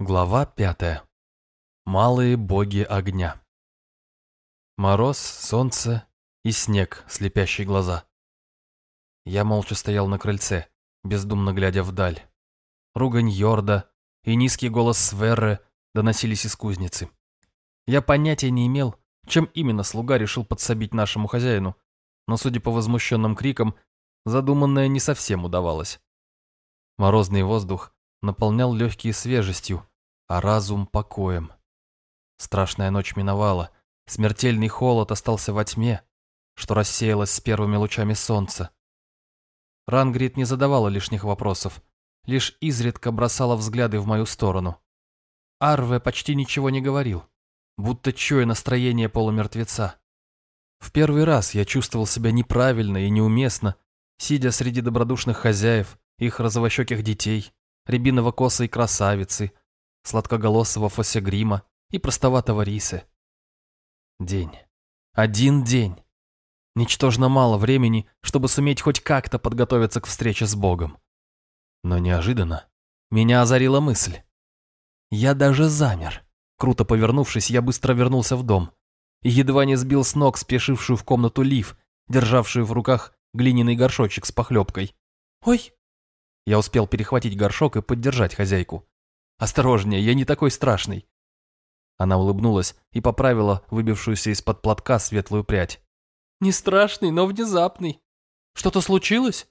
Глава пятая. Малые боги огня. Мороз, солнце и снег, слепящие глаза. Я молча стоял на крыльце, бездумно глядя вдаль. Ругань Йорда и низкий голос Сверры доносились из кузницы. Я понятия не имел, чем именно слуга решил подсобить нашему хозяину, но, судя по возмущенным крикам, задуманное не совсем удавалось. Морозный воздух наполнял легкие свежестью, а разум покоем. Страшная ночь миновала, смертельный холод остался во тьме, что рассеялось с первыми лучами солнца. Рангрид не задавала лишних вопросов, лишь изредка бросала взгляды в мою сторону. Арве почти ничего не говорил, будто чуя настроение полумертвеца. В первый раз я чувствовал себя неправильно и неуместно, сидя среди добродушных хозяев, их розовощеких детей, рябиново-косой красавицы, сладкоголосого Фосегрима и простоватого Рисы. День. Один день. Ничтожно мало времени, чтобы суметь хоть как-то подготовиться к встрече с Богом. Но неожиданно меня озарила мысль. Я даже замер. Круто повернувшись, я быстро вернулся в дом и едва не сбил с ног спешившую в комнату Лив, державшую в руках глиняный горшочек с похлебкой. «Ой!» Я успел перехватить горшок и поддержать хозяйку. «Осторожнее, я не такой страшный». Она улыбнулась и поправила выбившуюся из-под платка светлую прядь. «Не страшный, но внезапный. Что-то случилось?»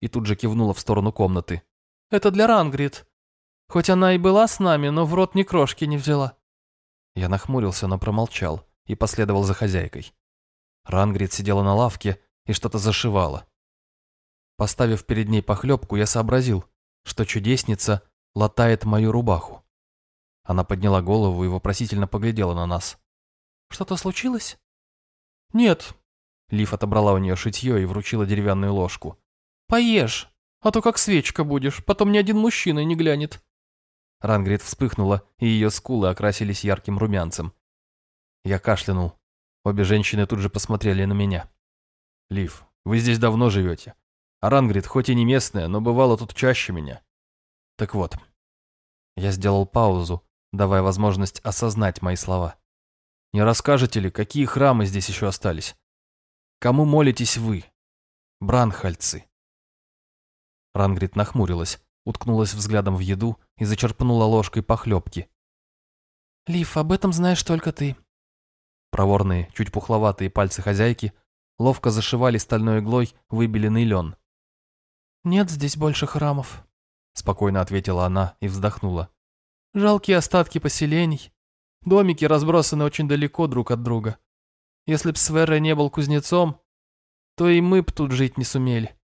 И тут же кивнула в сторону комнаты. «Это для Рангрид. Хоть она и была с нами, но в рот ни крошки не взяла». Я нахмурился, но промолчал и последовал за хозяйкой. Рангрид сидела на лавке и что-то зашивала. Поставив перед ней похлебку, я сообразил, что чудесница латает мою рубаху. Она подняла голову и вопросительно поглядела на нас. «Что-то случилось?» «Нет». Лив отобрала у нее шитье и вручила деревянную ложку. «Поешь, а то как свечка будешь, потом ни один мужчина не глянет». Рангрид вспыхнула, и ее скулы окрасились ярким румянцем. Я кашлянул. Обе женщины тут же посмотрели на меня. «Лив, вы здесь давно живете. Рангрид хоть и не местная, но бывало тут чаще меня. Так вот, я сделал паузу, давая возможность осознать мои слова. Не расскажете ли, какие храмы здесь еще остались? Кому молитесь вы, бранхальцы? Рангрид нахмурилась, уткнулась взглядом в еду и зачерпнула ложкой похлебки. «Лив, об этом знаешь только ты». Проворные, чуть пухловатые пальцы хозяйки ловко зашивали стальной иглой выбеленный лен. «Нет здесь больше храмов», спокойно ответила она и вздохнула. Жалкие остатки поселений. Домики разбросаны очень далеко друг от друга. Если б Сверре не был кузнецом, то и мы б тут жить не сумели.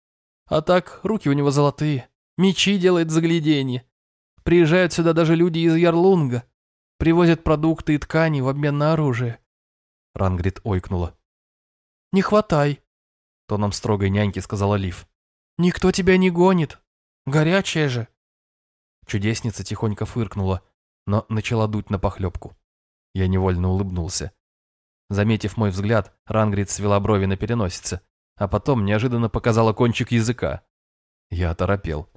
А так, руки у него золотые, мечи делает загляденье. Приезжают сюда даже люди из Ярлунга, привозят продукты и ткани в обмен на оружие. Рангрид ойкнула. «Не хватай», — тоном строгой няньки сказала Лив. «Никто тебя не гонит, Горячая же. Чудесница тихонько фыркнула, но начала дуть на похлебку. Я невольно улыбнулся. Заметив мой взгляд, Рангрид свела брови на переносице, а потом неожиданно показала кончик языка. Я оторопел.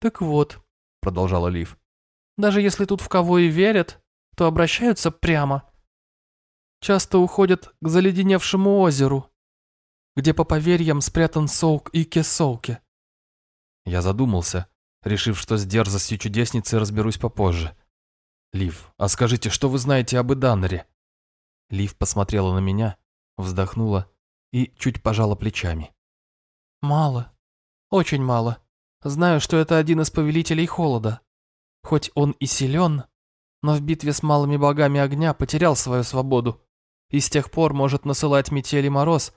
«Так вот», — продолжала Лив, — «даже если тут в кого и верят, то обращаются прямо. Часто уходят к заледеневшему озеру, где по поверьям спрятан Соук и Кесоуке. Я задумался, решив, что с дерзостью чудесницы разберусь попозже. «Лив, а скажите, что вы знаете об Иданнере?» Лив посмотрела на меня, вздохнула и чуть пожала плечами. «Мало. Очень мало. Знаю, что это один из повелителей холода. Хоть он и силен, но в битве с малыми богами огня потерял свою свободу и с тех пор может насылать метель и мороз,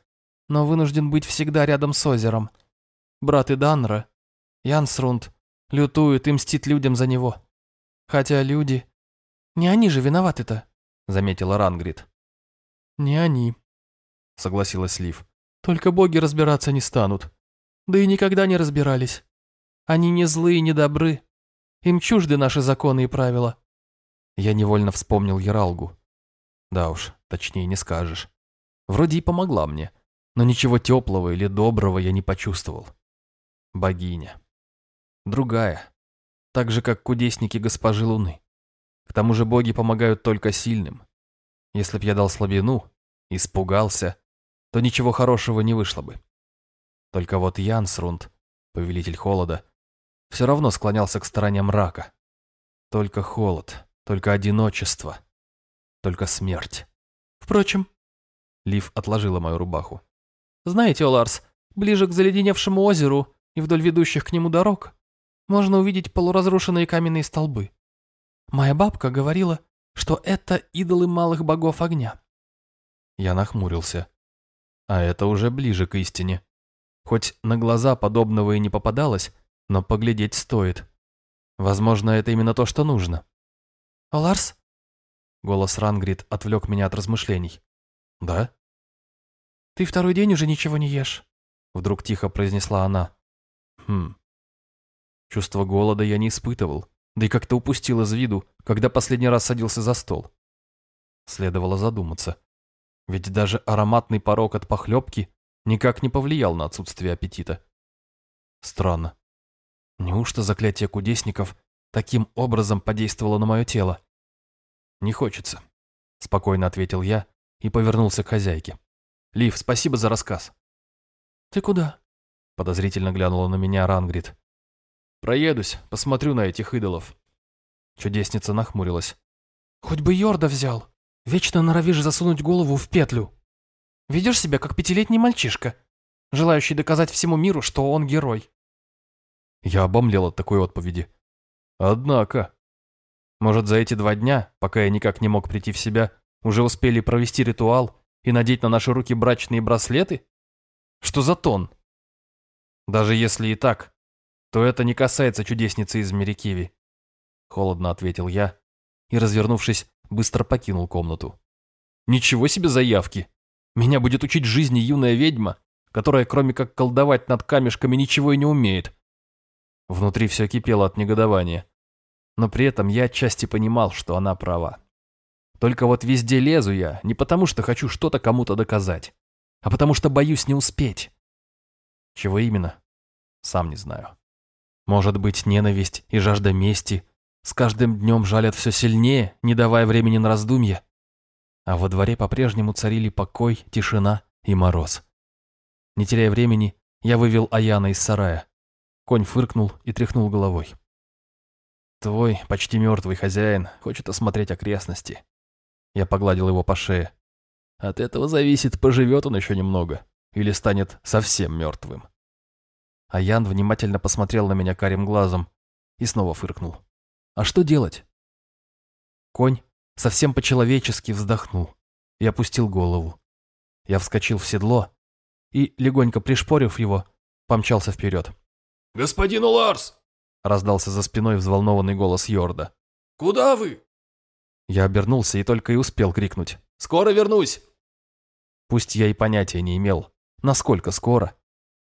но вынужден быть всегда рядом с озером. Брат Иданра Янсрунд лютует и мстит людям за него. Хотя люди... Не они же виноваты-то, заметила Рангрид. Не они, согласилась Лив. Только боги разбираться не станут. Да и никогда не разбирались. Они не злые, не добры. Им чужды наши законы и правила. Я невольно вспомнил Яралгу. Да уж, точнее не скажешь. Вроде и помогла мне, но ничего теплого или доброго я не почувствовал. Богиня другая, так же, как кудесники госпожи Луны. К тому же боги помогают только сильным. Если б я дал слабину, испугался, то ничего хорошего не вышло бы. Только вот Янсрунд, повелитель холода, все равно склонялся к стороне мрака. Только холод, только одиночество, только смерть. Впрочем, Лив отложила мою рубаху. Знаете, Оларс, ближе к заледеневшему озеру и вдоль ведущих к нему дорог можно увидеть полуразрушенные каменные столбы. Моя бабка говорила, что это идолы малых богов огня. Я нахмурился. А это уже ближе к истине. Хоть на глаза подобного и не попадалось, но поглядеть стоит. Возможно, это именно то, что нужно. Оларс, Голос Рангрид отвлек меня от размышлений. «Да?» Ты второй день уже ничего не ешь. Вдруг тихо произнесла она. «Хм. Чувство голода я не испытывал, да и как-то упустил из виду, когда последний раз садился за стол. Следовало задуматься. Ведь даже ароматный порог от похлебки никак не повлиял на отсутствие аппетита. Странно. Неужто заклятие кудесников таким образом подействовало на мое тело? Не хочется, спокойно ответил я и повернулся к хозяйке. Лив, спасибо за рассказ. Ты куда? Подозрительно глянула на меня Рангрид. Проедусь, посмотрю на этих идолов. Чудесница нахмурилась. Хоть бы Йорда взял. Вечно норовишь засунуть голову в петлю. Ведешь себя как пятилетний мальчишка, желающий доказать всему миру, что он герой. Я обомлел от такой отповеди. Однако... Может, за эти два дня, пока я никак не мог прийти в себя, уже успели провести ритуал и надеть на наши руки брачные браслеты? Что за тон? Даже если и так, то это не касается чудесницы из Мерикиви. Холодно ответил я и, развернувшись, быстро покинул комнату. Ничего себе заявки! Меня будет учить жизни юная ведьма, которая кроме как колдовать над камешками ничего и не умеет. Внутри все кипело от негодования. Но при этом я отчасти понимал, что она права. Только вот везде лезу я не потому, что хочу что-то кому-то доказать, а потому что боюсь не успеть. Чего именно? Сам не знаю. Может быть, ненависть и жажда мести с каждым днем жалят все сильнее, не давая времени на раздумья. А во дворе по-прежнему царили покой, тишина и мороз. Не теряя времени, я вывел Аяна из сарая. Конь фыркнул и тряхнул головой. «Твой почти мертвый хозяин хочет осмотреть окрестности». Я погладил его по шее. От этого зависит, поживет он еще немного или станет совсем мертвым. Аян внимательно посмотрел на меня карим глазом и снова фыркнул. «А что делать?» Конь совсем по-человечески вздохнул и опустил голову. Я вскочил в седло и, легонько пришпорив его, помчался вперед. «Господин Уларс!» — раздался за спиной взволнованный голос Йорда. «Куда вы?» Я обернулся и только и успел крикнуть. «Скоро вернусь!» Пусть я и понятия не имел, насколько скоро,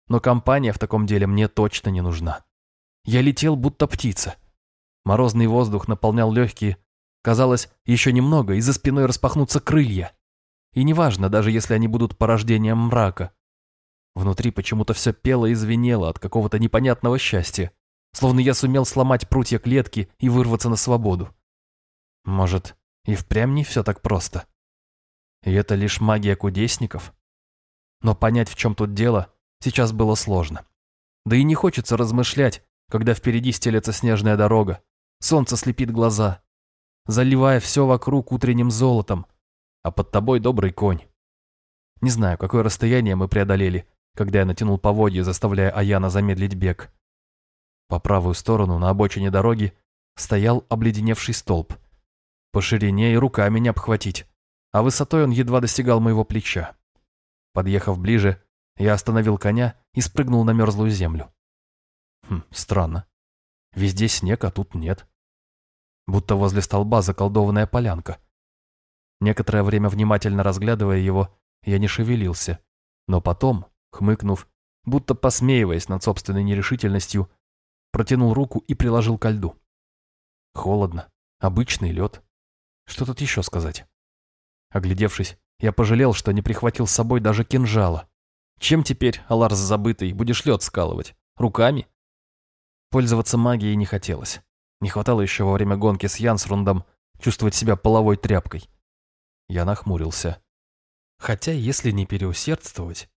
но компания в таком деле мне точно не нужна. Я летел, будто птица. Морозный воздух наполнял легкие. Казалось, еще немного, и за спиной распахнутся крылья. И неважно, даже если они будут порождением мрака. Внутри почему-то все пело и звенело от какого-то непонятного счастья, словно я сумел сломать прутья клетки и вырваться на свободу. Может, и впрямь не все так просто. И это лишь магия кудесников? Но понять, в чем тут дело, сейчас было сложно. Да и не хочется размышлять, когда впереди стелется снежная дорога, солнце слепит глаза, заливая все вокруг утренним золотом, а под тобой добрый конь. Не знаю, какое расстояние мы преодолели, когда я натянул поводья, заставляя Аяна замедлить бег. По правую сторону, на обочине дороги, стоял обледеневший столб. По ширине и руками не обхватить, а высотой он едва достигал моего плеча. Подъехав ближе, я остановил коня и спрыгнул на мерзлую землю. Хм, странно. Везде снег, а тут нет. Будто возле столба заколдованная полянка. Некоторое время внимательно разглядывая его, я не шевелился. Но потом, хмыкнув, будто посмеиваясь над собственной нерешительностью, протянул руку и приложил ко льду. Холодно, обычный лед. Что тут еще сказать? Оглядевшись, я пожалел, что не прихватил с собой даже кинжала. Чем теперь, Аларс забытый, будешь лед скалывать? Руками? Пользоваться магией не хотелось. Не хватало еще во время гонки с Янсрундом чувствовать себя половой тряпкой. Я нахмурился. Хотя, если не переусердствовать...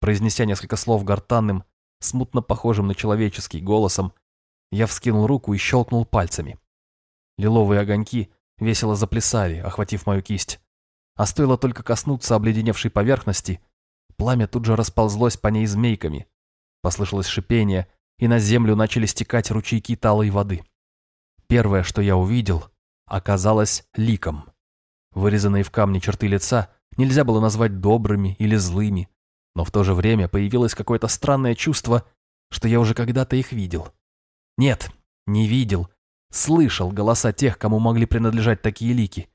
Произнеся несколько слов гортанным, смутно похожим на человеческий голосом, я вскинул руку и щелкнул пальцами. Лиловые огоньки весело заплясали, охватив мою кисть. А стоило только коснуться обледеневшей поверхности, пламя тут же расползлось по ней змейками. Послышалось шипение, и на землю начали стекать ручейки талой воды. Первое, что я увидел, оказалось ликом. Вырезанные в камне черты лица нельзя было назвать добрыми или злыми, но в то же время появилось какое-то странное чувство, что я уже когда-то их видел. Нет, не видел, слышал голоса тех, кому могли принадлежать такие лики.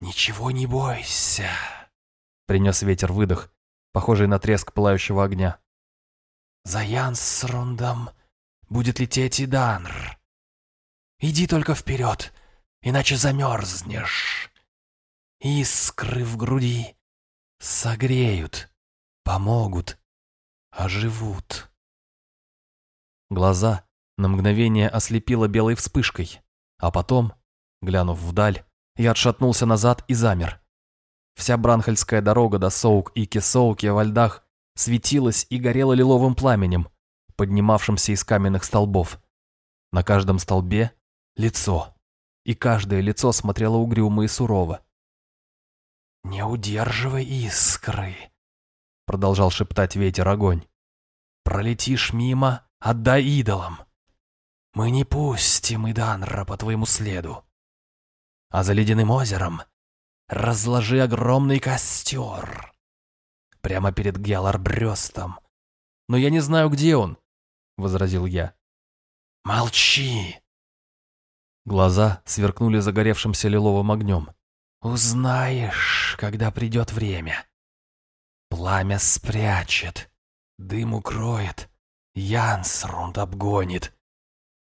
«Ничего не бойся», — принес ветер выдох, похожий на треск пылающего огня. «За Янсрундом будет лететь и Данр. Иди только вперед, иначе замерзнешь. Искры в груди согреют, помогут, оживут». Глаза на мгновение ослепило белой вспышкой, а потом, глянув вдаль, я отшатнулся назад и замер. Вся Бранхальская дорога до Соук и Кесоуки во льдах светилась и горела лиловым пламенем, поднимавшимся из каменных столбов. На каждом столбе — лицо, и каждое лицо смотрело угрюмо и сурово. «Не удерживай искры», — продолжал шептать ветер огонь. «Пролетишь мимо, отдай идолам. Мы не пустим Иданра по твоему следу. А за ледяным озером разложи огромный костер. Прямо перед Геларбрёстом. Но я не знаю, где он, — возразил я. Молчи. Глаза сверкнули загоревшимся лиловым огнем. Узнаешь, когда придет время. Пламя спрячет, дым укроет, Янсрунд обгонит.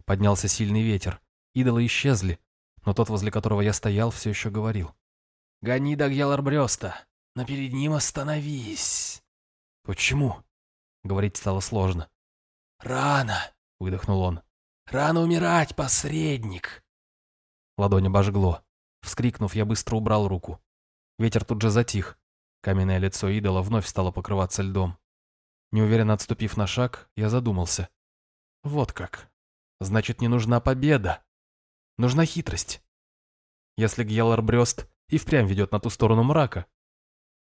Поднялся сильный ветер. Идолы исчезли, но тот, возле которого я стоял, все еще говорил. «Гони до Гьяларбрёста, но перед ним остановись». «Почему?» Говорить стало сложно. «Рано», — выдохнул он. «Рано умирать, посредник». Ладонь обожгло. Вскрикнув, я быстро убрал руку. Ветер тут же затих. Каменное лицо идола вновь стало покрываться льдом. Неуверенно отступив на шаг, я задумался. Вот как. Значит, не нужна победа. Нужна хитрость. Если Гьяларбрёст и впрямь ведет на ту сторону мрака,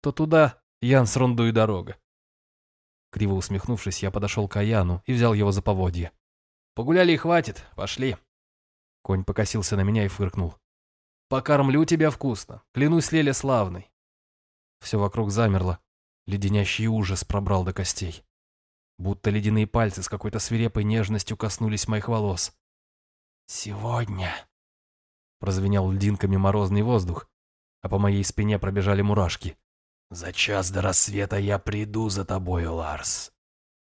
то туда Янсрунду и дорога. Криво усмехнувшись, я подошел к Аяну и взял его за поводье. «Погуляли и хватит, пошли». Конь покосился на меня и фыркнул. «Покормлю тебя вкусно, клянусь Леле славной». Все вокруг замерло, леденящий ужас пробрал до костей будто ледяные пальцы с какой-то свирепой нежностью коснулись моих волос. «Сегодня...» Прозвенел льдинками морозный воздух, а по моей спине пробежали мурашки. «За час до рассвета я приду за тобою, Ларс.